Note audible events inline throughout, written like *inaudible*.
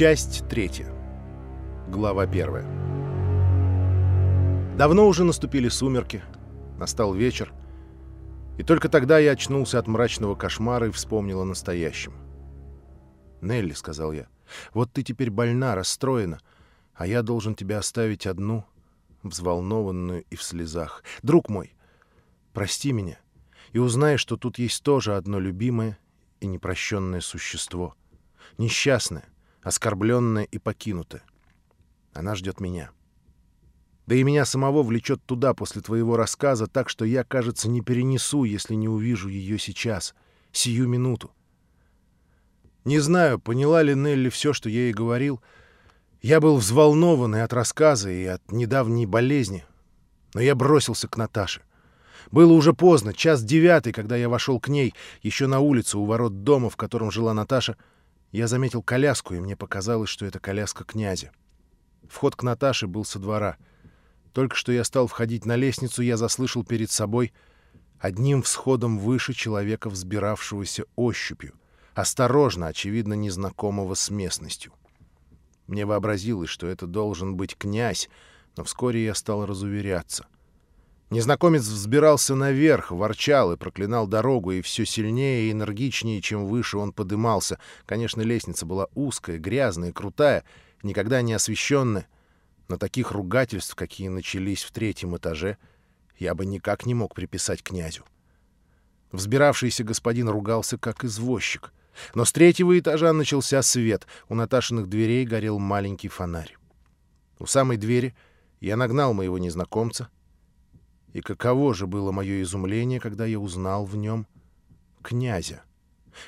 Часть третья. Глава первая. Давно уже наступили сумерки, настал вечер, и только тогда я очнулся от мрачного кошмара и вспомнил о настоящем. «Нелли», — сказал я, — «вот ты теперь больна, расстроена, а я должен тебя оставить одну, взволнованную и в слезах. Друг мой, прости меня и узнай, что тут есть тоже одно любимое и непрощенное существо, несчастное, оскорбленное и покинутое. Она ждет меня. Да и меня самого влечет туда после твоего рассказа, так что я, кажется, не перенесу, если не увижу ее сейчас, сию минуту. Не знаю, поняла ли Нелли все, что я ей говорил. Я был взволнован и от рассказа, и от недавней болезни. Но я бросился к Наташе. Было уже поздно, час девятый, когда я вошел к ней, еще на улице у ворот дома, в котором жила Наташа. Я заметил коляску, и мне показалось, что это коляска князя. Вход к Наташе был со двора. Только что я стал входить на лестницу, я заслышал перед собой одним всходом выше человека, взбиравшегося ощупью, осторожно, очевидно, незнакомого с местностью. Мне вообразилось, что это должен быть князь, но вскоре я стал разуверяться — Незнакомец взбирался наверх, ворчал и проклинал дорогу, и все сильнее и энергичнее, чем выше он подымался. Конечно, лестница была узкая, грязная, крутая, никогда не освещенная. Но таких ругательств, какие начались в третьем этаже, я бы никак не мог приписать князю. Взбиравшийся господин ругался, как извозчик. Но с третьего этажа начался свет. У Наташиных дверей горел маленький фонарь. У самой двери я нагнал моего незнакомца — и каково же было мое изумление, когда я узнал в нем князя.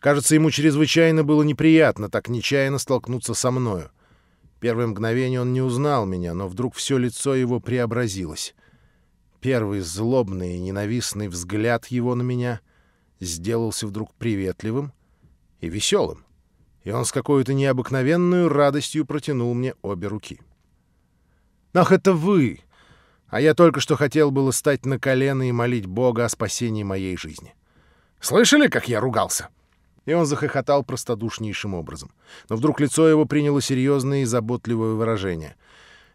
Кажется, ему чрезвычайно было неприятно так нечаянно столкнуться со мною. Первое мгновение он не узнал меня, но вдруг все лицо его преобразилось. Первый злобный и ненавистный взгляд его на меня сделался вдруг приветливым и веселым, и он с какой-то необыкновенной радостью протянул мне обе руки. «Ах, это вы!» А я только что хотел было стать на колено и молить Бога о спасении моей жизни. Слышали, как я ругался?» И он захохотал простодушнейшим образом. Но вдруг лицо его приняло серьезное и заботливое выражение.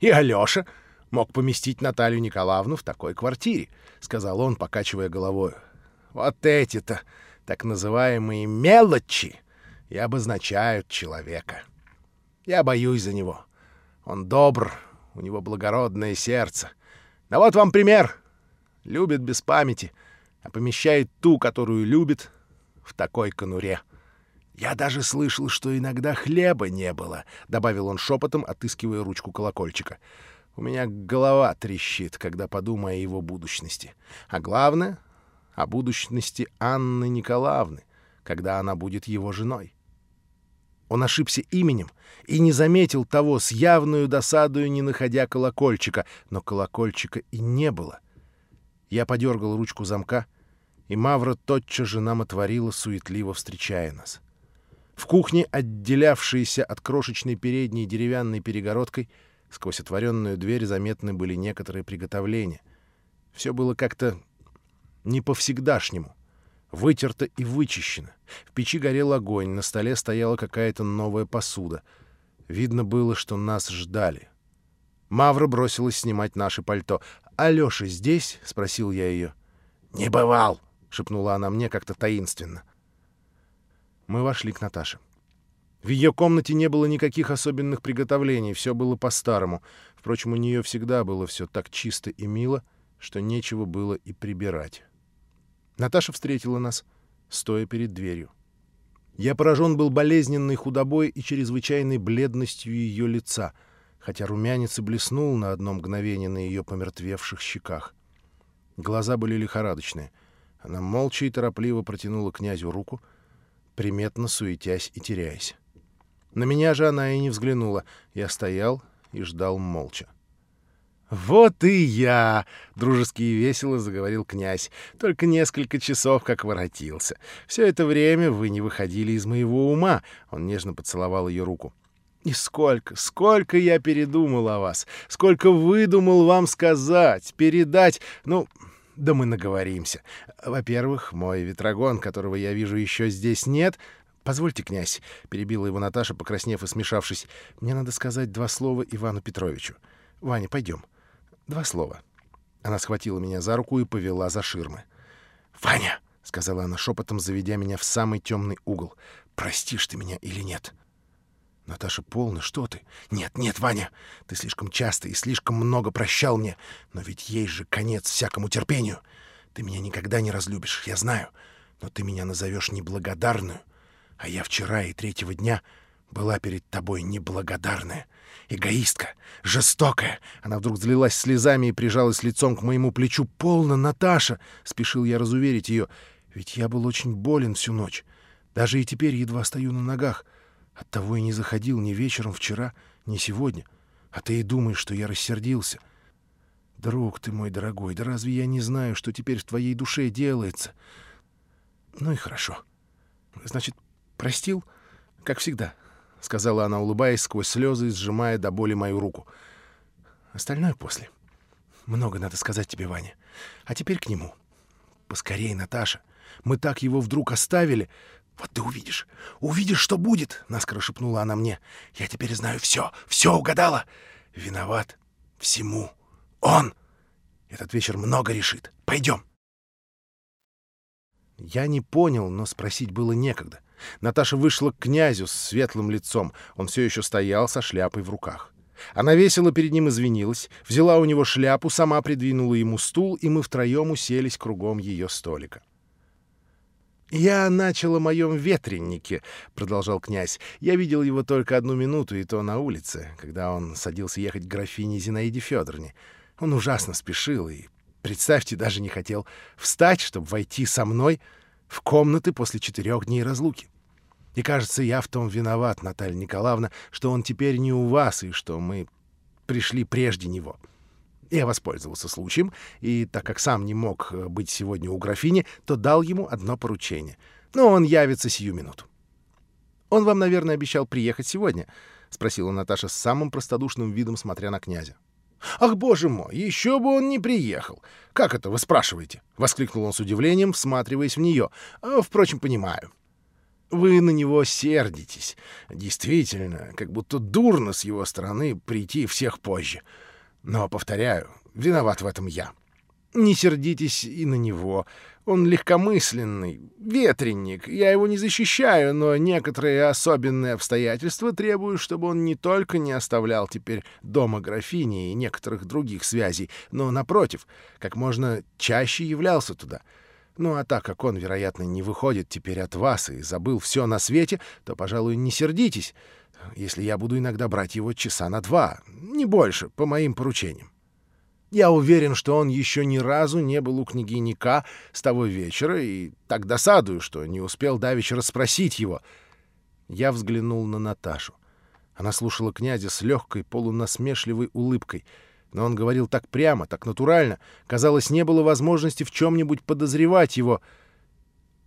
«И Алёша мог поместить Наталью Николаевну в такой квартире», — сказал он, покачивая головой. «Вот эти-то так называемые мелочи и обозначают человека. Я боюсь за него. Он добр, у него благородное сердце». Да вот вам пример. Любит без памяти, а помещает ту, которую любит, в такой конуре. Я даже слышал, что иногда хлеба не было, — добавил он шепотом, отыскивая ручку колокольчика. У меня голова трещит, когда подумаю о его будущности. А главное — о будущности Анны Николаевны, когда она будет его женой. Он ошибся именем и не заметил того с явную досадою, не находя колокольчика, но колокольчика и не было. Я подергал ручку замка, и Мавра тотчас же нам отворила, суетливо встречая нас. В кухне, отделявшейся от крошечной передней деревянной перегородкой, сквозь отворенную дверь заметны были некоторые приготовления. Все было как-то не по-всегдашнему — Вытерто и вычищено. В печи горел огонь, на столе стояла какая-то новая посуда. Видно было, что нас ждали. Мавра бросилась снимать наше пальто. «Алёша здесь?» — спросил я ее. «Не бывал!» — шепнула она мне как-то таинственно. Мы вошли к Наташе. В ее комнате не было никаких особенных приготовлений, все было по-старому. Впрочем, у нее всегда было все так чисто и мило, что нечего было и прибирать. Наташа встретила нас, стоя перед дверью. Я поражен был болезненной худобой и чрезвычайной бледностью ее лица, хотя румянец и блеснул на одно мгновение на ее помертвевших щеках. Глаза были лихорадочные. Она молча и торопливо протянула князю руку, приметно суетясь и теряясь. На меня же она и не взглянула. Я стоял и ждал молча. «Вот и я!» — дружески и весело заговорил князь. «Только несколько часов как воротился. Все это время вы не выходили из моего ума». Он нежно поцеловал ее руку. «И сколько, сколько я передумал о вас! Сколько выдумал вам сказать, передать! Ну, да мы наговоримся. Во-первых, мой ветрогон, которого я вижу еще здесь нет, «Позвольте, князь», — перебила его Наташа, покраснев и смешавшись, — «мне надо сказать два слова Ивану Петровичу. Ваня, пойдем. Два слова». Она схватила меня за руку и повела за ширмы. «Ваня!» — сказала она шепотом, заведя меня в самый темный угол. «Простишь ты меня или нет?» «Наташа, полно, что ты?» «Нет, нет, Ваня, ты слишком часто и слишком много прощал мне, но ведь есть же конец всякому терпению. Ты меня никогда не разлюбишь, я знаю, но ты меня назовешь неблагодарную, а я вчера и третьего дня была перед тобой неблагодарная, эгоистка, жестокая». Она вдруг залилась слезами и прижалась лицом к моему плечу. «Полно, Наташа!» — спешил я разуверить ее. «Ведь я был очень болен всю ночь. Даже и теперь едва стою на ногах». Оттого и не заходил ни вечером вчера, ни сегодня. А ты и думаешь, что я рассердился. Друг ты мой дорогой, да разве я не знаю, что теперь в твоей душе делается? Ну и хорошо. Значит, простил, как всегда, — сказала она, улыбаясь сквозь слезы и сжимая до боли мою руку. Остальное после. Много надо сказать тебе, Ваня. А теперь к нему. Поскорей, Наташа. Мы так его вдруг оставили. «Вот ты увидишь, увидишь, что будет!» — наскоро шепнула она мне. «Я теперь знаю все, все угадала! Виноват всему он! Этот вечер много решит. Пойдем!» Я не понял, но спросить было некогда. Наташа вышла к князю с светлым лицом. Он все еще стоял со шляпой в руках. Она весело перед ним извинилась, взяла у него шляпу, сама придвинула ему стул, и мы втроем уселись кругом ее столика. «Я начал о моем ветреннике», — продолжал князь. «Я видел его только одну минуту, и то на улице, когда он садился ехать к графине Зинаиде Федоровне. Он ужасно спешил и, представьте, даже не хотел встать, чтобы войти со мной в комнаты после четырех дней разлуки. И, кажется, я в том виноват, Наталья Николаевна, что он теперь не у вас и что мы пришли прежде него». Я воспользовался случаем, и так как сам не мог э, быть сегодня у графини, то дал ему одно поручение. Но он явится сию минуту. «Он вам, наверное, обещал приехать сегодня?» — спросила Наташа с самым простодушным видом, смотря на князя. «Ах, боже мой, еще бы он не приехал! Как это, вы спрашиваете?» — воскликнул он с удивлением, всматриваясь в нее. «А, «Впрочем, понимаю. Вы на него сердитесь. Действительно, как будто дурно с его стороны прийти всех позже. Но, повторяю, виноват в этом я. Не сердитесь и на него. Он легкомысленный, ветренник. Я его не защищаю, но некоторые особенные обстоятельства требуют, чтобы он не только не оставлял теперь дома графини и некоторых других связей, но, напротив, как можно чаще являлся туда. Ну а так как он, вероятно, не выходит теперь от вас и забыл все на свете, то, пожалуй, не сердитесь если я буду иногда брать его часа на два, не больше, по моим поручениям. Я уверен, что он еще ни разу не был у княгини К с того вечера, и так досадую, что не успел давеча расспросить его. Я взглянул на Наташу. Она слушала князя с легкой, полунасмешливой улыбкой, но он говорил так прямо, так натурально. Казалось, не было возможности в чем-нибудь подозревать его.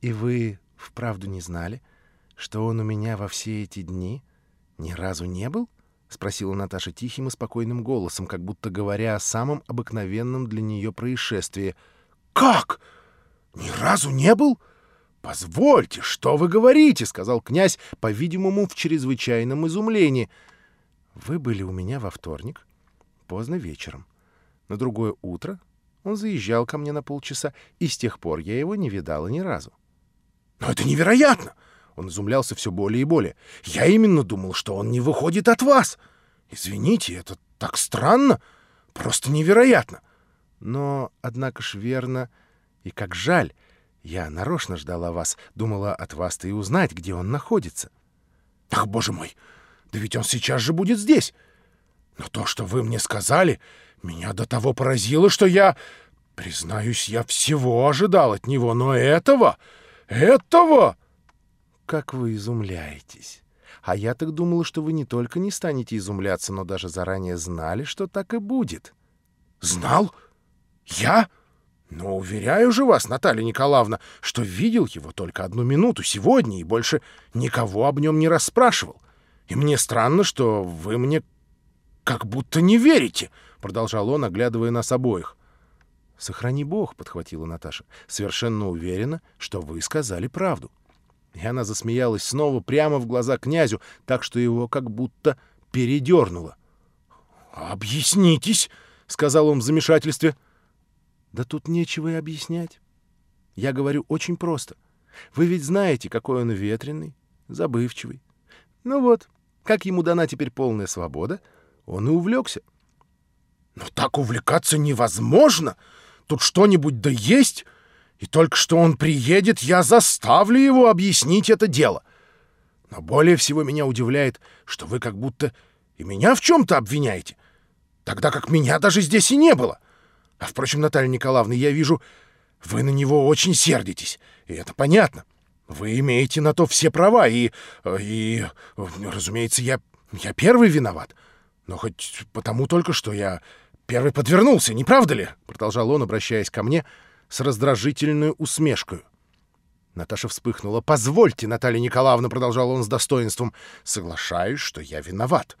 «И вы вправду не знали, что он у меня во все эти дни?» «Ни разу не был?» — спросила Наташа тихим и спокойным голосом, как будто говоря о самом обыкновенном для нее происшествии. «Как? Ни разу не был? Позвольте, что вы говорите?» — сказал князь, по-видимому, в чрезвычайном изумлении. «Вы были у меня во вторник, поздно вечером. На другое утро он заезжал ко мне на полчаса, и с тех пор я его не видала ни разу». «Но это невероятно! Он изумлялся все более и более. «Я именно думал, что он не выходит от вас. Извините, это так странно, просто невероятно». Но, однако ж, верно, и как жаль. Я нарочно ждала вас, думала от вас-то и узнать, где он находится. «Ах, боже мой, да ведь он сейчас же будет здесь. Но то, что вы мне сказали, меня до того поразило, что я... Признаюсь, я всего ожидал от него, но этого... этого...» как вы изумляетесь! А я так думала, что вы не только не станете изумляться, но даже заранее знали, что так и будет». «Знал? Я? Но уверяю же вас, Наталья Николаевна, что видел его только одну минуту сегодня и больше никого об нем не расспрашивал. И мне странно, что вы мне как будто не верите», — продолжал он, оглядывая нас обоих. «Сохрани Бог», — подхватила Наташа, — «совершенно уверена, что вы сказали правду». И она засмеялась снова прямо в глаза князю, так что его как будто передернуло. «Объяснитесь!» — сказал он в замешательстве. «Да тут нечего и объяснять. Я говорю очень просто. Вы ведь знаете, какой он ветреный, забывчивый. Ну вот, как ему дана теперь полная свобода, он и увлекся. «Но так увлекаться невозможно! Тут что-нибудь да есть, и только что он приедет, я заставлю его объяснить это дело. Но более всего меня удивляет, что вы как будто и меня в чем-то обвиняете, тогда как меня даже здесь и не было. А, впрочем, Наталья Николаевна, я вижу, вы на него очень сердитесь, и это понятно. Вы имеете на то все права, и... и... разумеется, я... я первый виноват. Но хоть потому только, что я первый подвернулся, не правда ли?» Продолжал он, обращаясь ко мне с раздражительной усмешкой. Наташа вспыхнула. «Позвольте, Наталья Николаевна», — продолжал он с достоинством, — «соглашаюсь, что я виноват.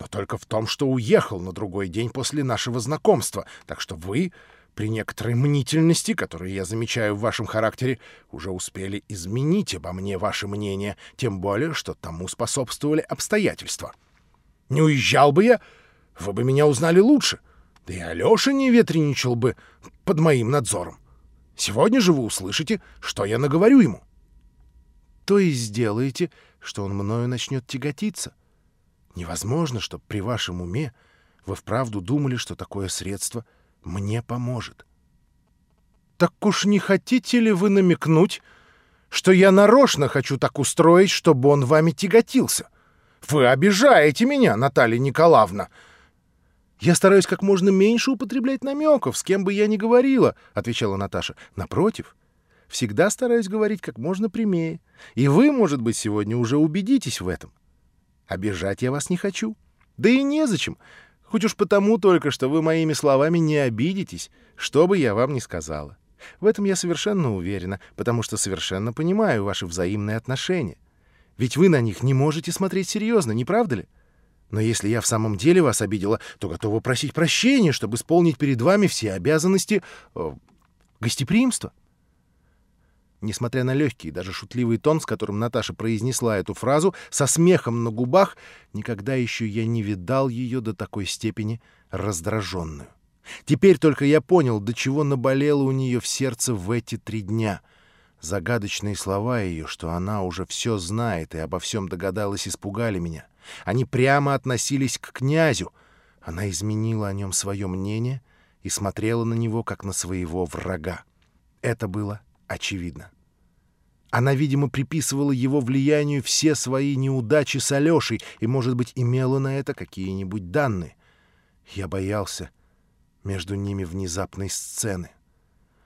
Но только в том, что уехал на другой день после нашего знакомства, так что вы при некоторой мнительности, которую я замечаю в вашем характере, уже успели изменить обо мне ваше мнение, тем более, что тому способствовали обстоятельства. Не уезжал бы я, вы бы меня узнали лучше, да и Алёша не ветреничал бы под моим надзором. Сегодня же вы услышите, что я наговорю ему. То и сделаете, что он мною начнет тяготиться. Невозможно, чтобы при вашем уме вы вправду думали, что такое средство — мне поможет. Так уж не хотите ли вы намекнуть, что я нарочно хочу так устроить, чтобы он вами тяготился? Вы обижаете меня, Наталья Николаевна. Я стараюсь как можно меньше употреблять намеков, с кем бы я ни говорила, отвечала Наташа. Напротив, всегда стараюсь говорить как можно прямее. И вы, может быть, сегодня уже убедитесь в этом. Обижать я вас не хочу. Да и незачем. Хоть уж потому только, что вы моими словами не обидитесь, что бы я вам ни сказала. В этом я совершенно уверена, потому что совершенно понимаю ваши взаимные отношения. Ведь вы на них не можете смотреть серьезно, не правда ли? Но если я в самом деле вас обидела, то готова просить прощения, чтобы исполнить перед вами все обязанности э, гостеприимства. Несмотря на легкий, даже шутливый тон, с которым Наташа произнесла эту фразу, со смехом на губах, никогда еще я не видал ее до такой степени раздраженную. Теперь только я понял, до чего наболело у нее в сердце в эти три дня. Загадочные слова ее, что она уже все знает и обо всем догадалась, испугали меня. Они прямо относились к князю. Она изменила о нем свое мнение и смотрела на него, как на своего врага. Это было очевидно. Она, видимо, приписывала его влиянию все свои неудачи с Алешей и, может быть, имела на это какие-нибудь данные. Я боялся между ними внезапной сцены.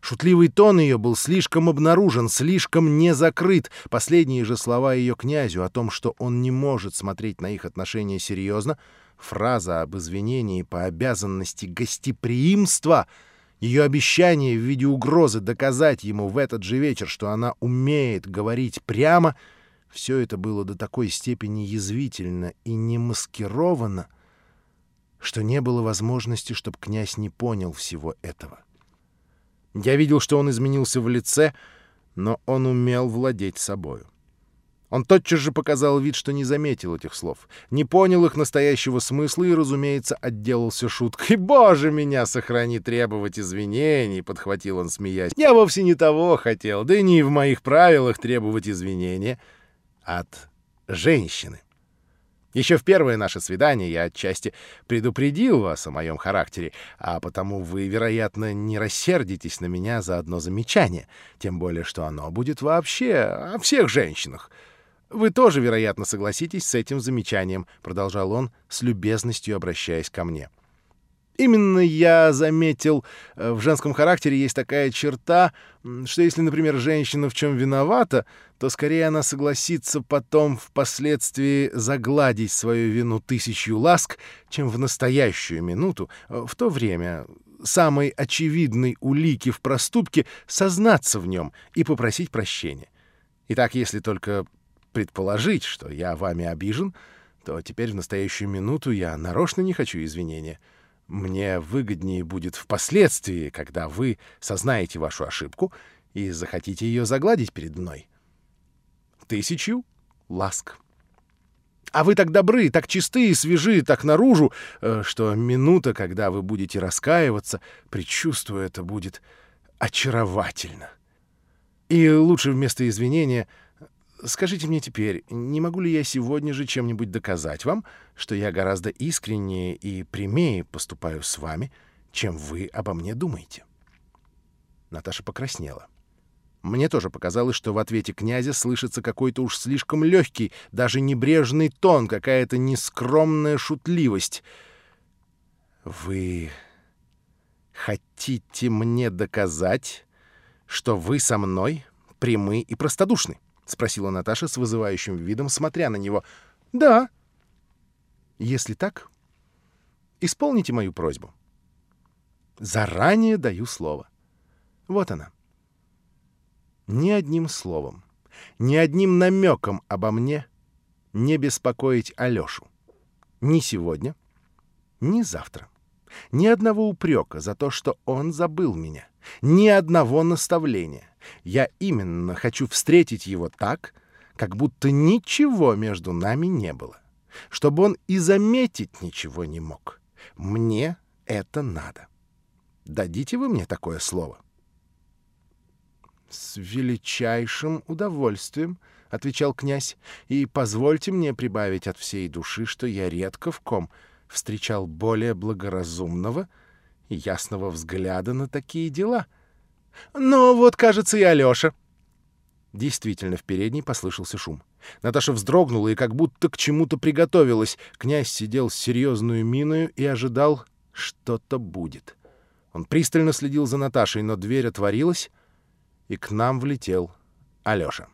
Шутливый тон ее был слишком обнаружен, слишком не закрыт. Последние же слова ее князю о том, что он не может смотреть на их отношения серьезно, фраза об извинении по обязанности гостеприимства — ее обещание в виде угрозы доказать ему в этот же вечер, что она умеет говорить прямо, все это было до такой степени язвительно и не маскировано, что не было возможности, чтобы князь не понял всего этого. Я видел, что он изменился в лице, но он умел владеть собою. Он тотчас же показал вид, что не заметил этих слов, не понял их настоящего смысла и, разумеется, отделался шуткой. *laughs* «Боже, меня сохрани требовать извинений!» — подхватил он, смеясь. «Я вовсе не того хотел, да и не в моих правилах требовать извинения от женщины». Еще в первое наше свидание я отчасти предупредил вас о моем характере, а потому вы, вероятно, не рассердитесь на меня за одно замечание, тем более что оно будет вообще о всех женщинах — «Вы тоже, вероятно, согласитесь с этим замечанием», — продолжал он, с любезностью обращаясь ко мне. «Именно я заметил, э, в женском характере есть такая черта, что если, например, женщина в чем виновата, то скорее она согласится потом впоследствии загладить свою вину тысячью ласк, чем в настоящую минуту, э, в то время самой очевидной улики в проступке сознаться в нем и попросить прощения. Итак, если только предположить, что я вами обижен, то теперь в настоящую минуту я нарочно не хочу извинения. Мне выгоднее будет впоследствии, когда вы сознаете вашу ошибку и захотите ее загладить перед мной. тысячу ласк. А вы так добры, так чисты и свежи, так наружу, э, что минута, когда вы будете раскаиваться, предчувствую, это будет очаровательно. И лучше вместо извинения скажите мне теперь, не могу ли я сегодня же чем-нибудь доказать вам, что я гораздо искреннее и прямее поступаю с вами, чем вы обо мне думаете?» Наташа покраснела. Мне тоже показалось, что в ответе князя слышится какой-то уж слишком легкий, даже небрежный тон, какая-то нескромная шутливость. «Вы хотите мне доказать, что вы со мной прямы и простодушны?» — спросила Наташа с вызывающим видом, смотря на него. «Да». «Если так, исполните мою просьбу. Заранее даю слово. Вот она» ни одним словом, ни одним намеком обо мне не беспокоить Алёшу. Ни сегодня, ни завтра. Ни одного упрека за то, что он забыл меня. Ни одного наставления. Я именно хочу встретить его так, как будто ничего между нами не было. Чтобы он и заметить ничего не мог. Мне это надо. Дадите вы мне такое слово?» «С величайшим удовольствием», — отвечал князь, — «и позвольте мне прибавить от всей души, что я редко в ком встречал более благоразумного и ясного взгляда на такие дела. Но вот, кажется, и Алёша». Действительно, в передней послышался шум. Наташа вздрогнула и как будто к чему-то приготовилась. Князь сидел с серьезную миною и ожидал, что-то будет. Он пристально следил за Наташей, но дверь отворилась, и к нам влетел Алёша.